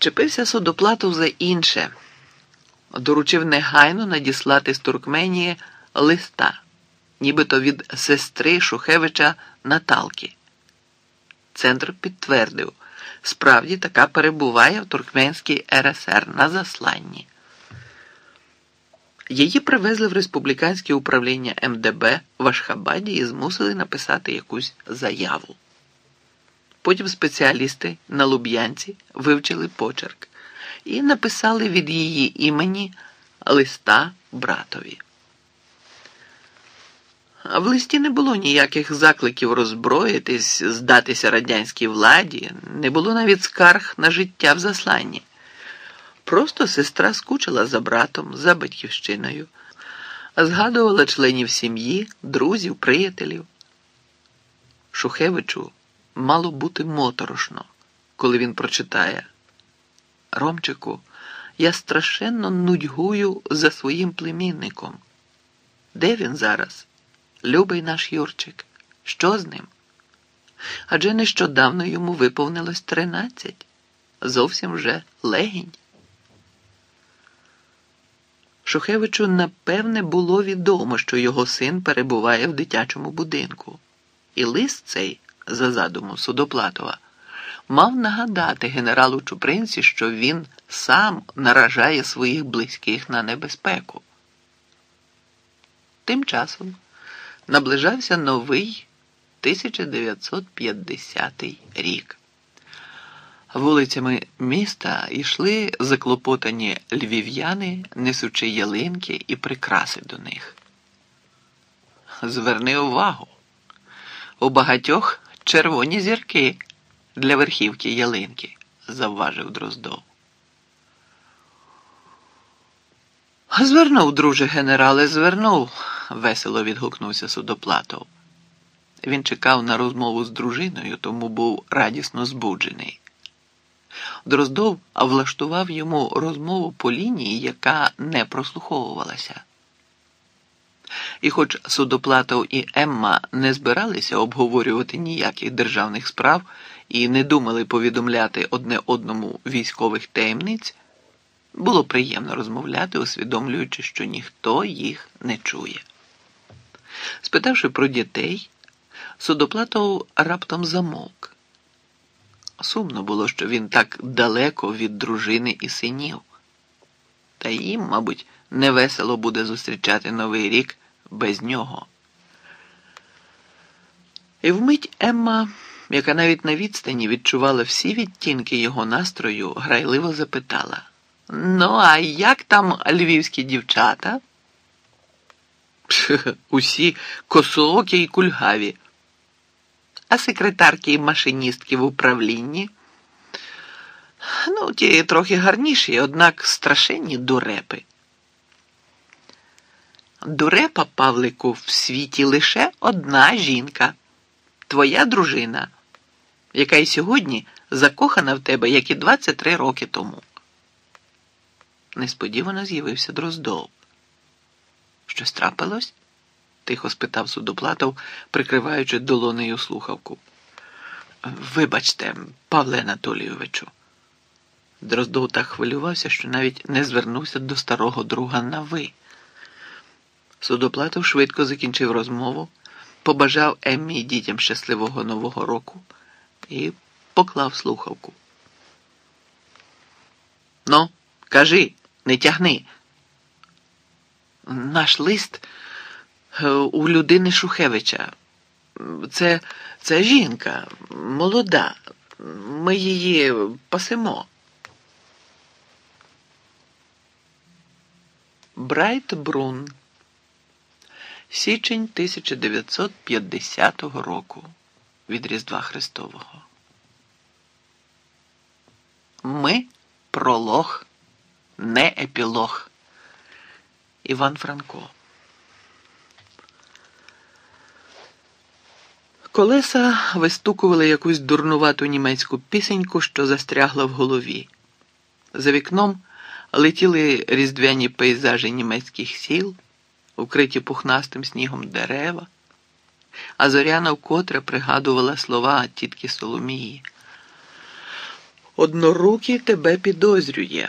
Вчепився судоплатов за інше, доручив негайно надіслати з Туркменії листа, нібито від сестри Шухевича Наталки. Центр підтвердив, справді така перебуває в Туркменській РСР на засланні. Її привезли в республіканське управління МДБ в Ашхабаді і змусили написати якусь заяву. Потім спеціалісти на Луб'янці вивчили почерк і написали від її імені листа братові. А в листі не було ніяких закликів роззброїтись, здатися радянській владі, не було навіть скарг на життя в засланні. Просто сестра скучила за братом, за батьківщиною, згадувала членів сім'ї, друзів, приятелів. Шухевичу мало бути моторошно, коли він прочитає. Ромчику, я страшенно нудьгую за своїм племінником. Де він зараз? Любий наш Юрчик, що з ним? Адже нещодавно йому виповнилось тринадцять, зовсім вже легінь. Шухевичу напевне було відомо, що його син перебуває в дитячому будинку, і лист цей, за задумом Судоплатова, мав нагадати генералу Чупринці, що він сам наражає своїх близьких на небезпеку. Тим часом наближався новий 1950 рік. Вулицями міста йшли заклопотані львів'яни, несучи ялинки і прикраси до них. Зверни увагу, у багатьох червоні зірки для верхівки ялинки, завважив Дроздов. Звернув, друже генерале, звернув, весело відгукнувся судоплатов. Він чекав на розмову з дружиною, тому був радісно збуджений. Дроздов влаштував йому розмову по лінії, яка не прослуховувалася. І хоч Судоплатов і Емма не збиралися обговорювати ніяких державних справ і не думали повідомляти одне одному військових таємниць, було приємно розмовляти, усвідомлюючи, що ніхто їх не чує. Спитавши про дітей, Судоплатов раптом замовк. Сумно було, що він так далеко від дружини і синів. Та їм, мабуть, невесело буде зустрічати новий рік без нього. І вмить Емма, яка навіть на відстані відчувала всі відтінки його настрою, грайливо запитала: Ну, а як там львівські дівчата? Усі косоокі й кульгаві а секретарки і машиністки в управлінні. Ну, ті трохи гарніші, однак страшенні дурепи. Дурепа, Павлику, в світі лише одна жінка, твоя дружина, яка й сьогодні закохана в тебе, як і 23 роки тому. Несподівано з'явився Дроздов. Щось трапилось? тихо спитав судоплатов, прикриваючи долонею слухавку. Вибачте, Павле Анатолійовичу. Дроздов так хвилювався, що навіть не звернувся до старого друга на ви. Судоплатов швидко закінчив розмову, побажав Еммі і дітям щасливого Нового року і поклав слухавку. Ну, кажи, не тягни. Наш лист. Е, у людини Шухевича. Це це жінка молода. Ми її пасемо. Брайт Брун. Січень 1950 року від Різдва Христового. Ми пролог, не епілог. Іван Франко. Колеса вистукували якусь дурнувату німецьку пісеньку, що застрягла в голові. За вікном летіли різдвяні пейзажі німецьких сіл, укриті пухнастим снігом дерева, а зоряна вкотре пригадувала слова тітки Соломії. Однорукий тебе підозрює.